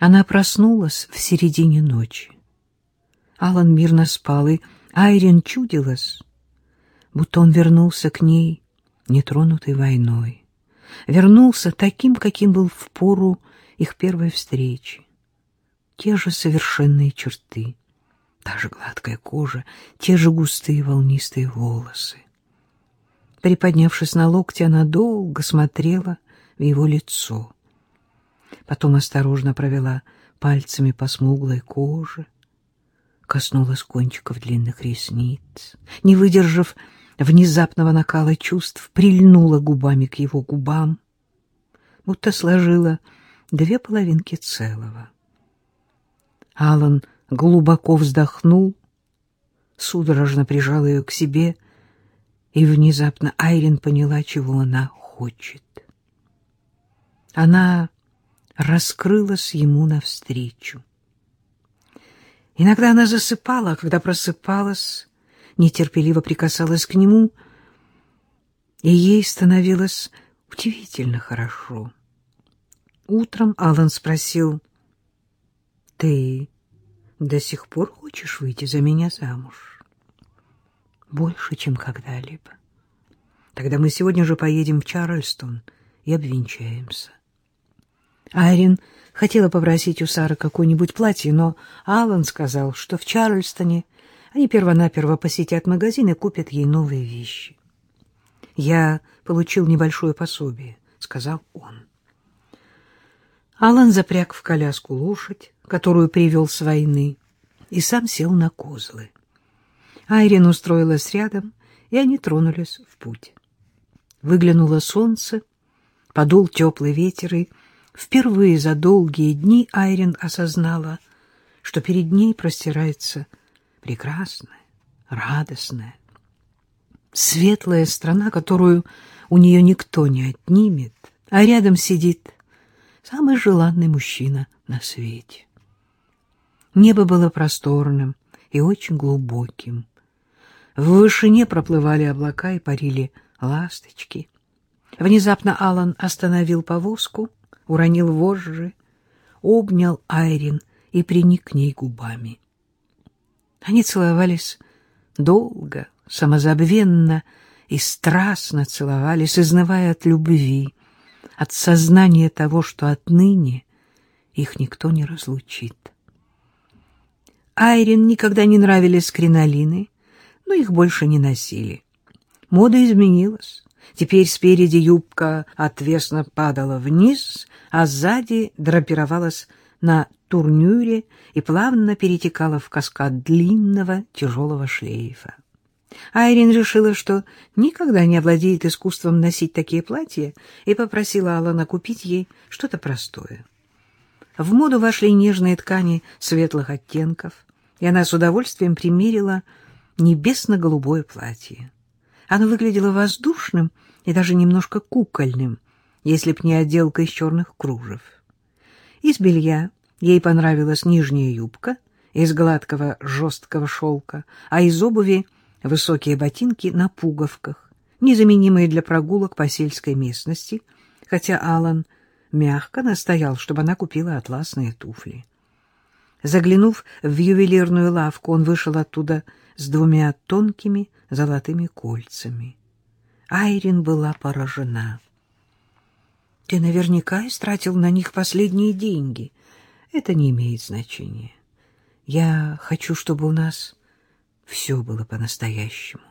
Она проснулась в середине ночи. Алан мирно спал, и Айрин чудилась, будто он вернулся к ней, нетронутой войной. Вернулся таким, каким был в пору их первой встречи. Те же совершенные черты, та же гладкая кожа, те же густые волнистые волосы. Приподнявшись на локте, она долго смотрела в его лицо. Потом осторожно провела пальцами по смуглой коже, коснулась кончиков длинных ресниц, не выдержав внезапного накала чувств, прильнула губами к его губам, будто сложила две половинки целого. Алан глубоко вздохнул, судорожно прижал ее к себе — и внезапно Айрин поняла, чего она хочет. Она раскрылась ему навстречу. Иногда она засыпала, а когда просыпалась, нетерпеливо прикасалась к нему, и ей становилось удивительно хорошо. Утром Алан спросил, «Ты до сих пор хочешь выйти за меня замуж?» больше, чем когда-либо. Тогда мы сегодня же поедем в Чарльстон и обвенчаемся. Айрин хотела попросить у Сары какое-нибудь платье, но Алан сказал, что в Чарльстоне они первонаперво посетят магазин и купят ей новые вещи. «Я получил небольшое пособие», — сказал он. Алан запряг в коляску лошадь, которую привел с войны, и сам сел на козлы. Айрин устроилась рядом, и они тронулись в путь. Выглянуло солнце, подул теплый ветер, и впервые за долгие дни Айрин осознала, что перед ней простирается прекрасная, радостная, светлая страна, которую у нее никто не отнимет, а рядом сидит самый желанный мужчина на свете. Небо было просторным и очень глубоким. В вышине проплывали облака и парили ласточки. Внезапно Алан остановил повозку, уронил вожжи, обнял Айрин и приник к ней губами. Они целовались долго, самозабвенно и страстно целовались, изнывая от любви, от сознания того, что отныне их никто не разлучит. Айрин никогда не нравились кринолины, но их больше не носили. Мода изменилась. Теперь спереди юбка отвесно падала вниз, а сзади драпировалась на турнюре и плавно перетекала в каскад длинного тяжелого шлейфа. Айрин решила, что никогда не овладеет искусством носить такие платья, и попросила Алана купить ей что-то простое. В моду вошли нежные ткани светлых оттенков, и она с удовольствием примерила небесно-голубое платье. Оно выглядело воздушным и даже немножко кукольным, если б не отделка из черных кружев. Из белья ей понравилась нижняя юбка из гладкого жесткого шелка, а из обуви высокие ботинки на пуговках, незаменимые для прогулок по сельской местности, хотя Алан мягко настоял, чтобы она купила атласные туфли. Заглянув в ювелирную лавку, он вышел оттуда с двумя тонкими золотыми кольцами. Айрин была поражена. — Ты наверняка истратил на них последние деньги. Это не имеет значения. Я хочу, чтобы у нас все было по-настоящему.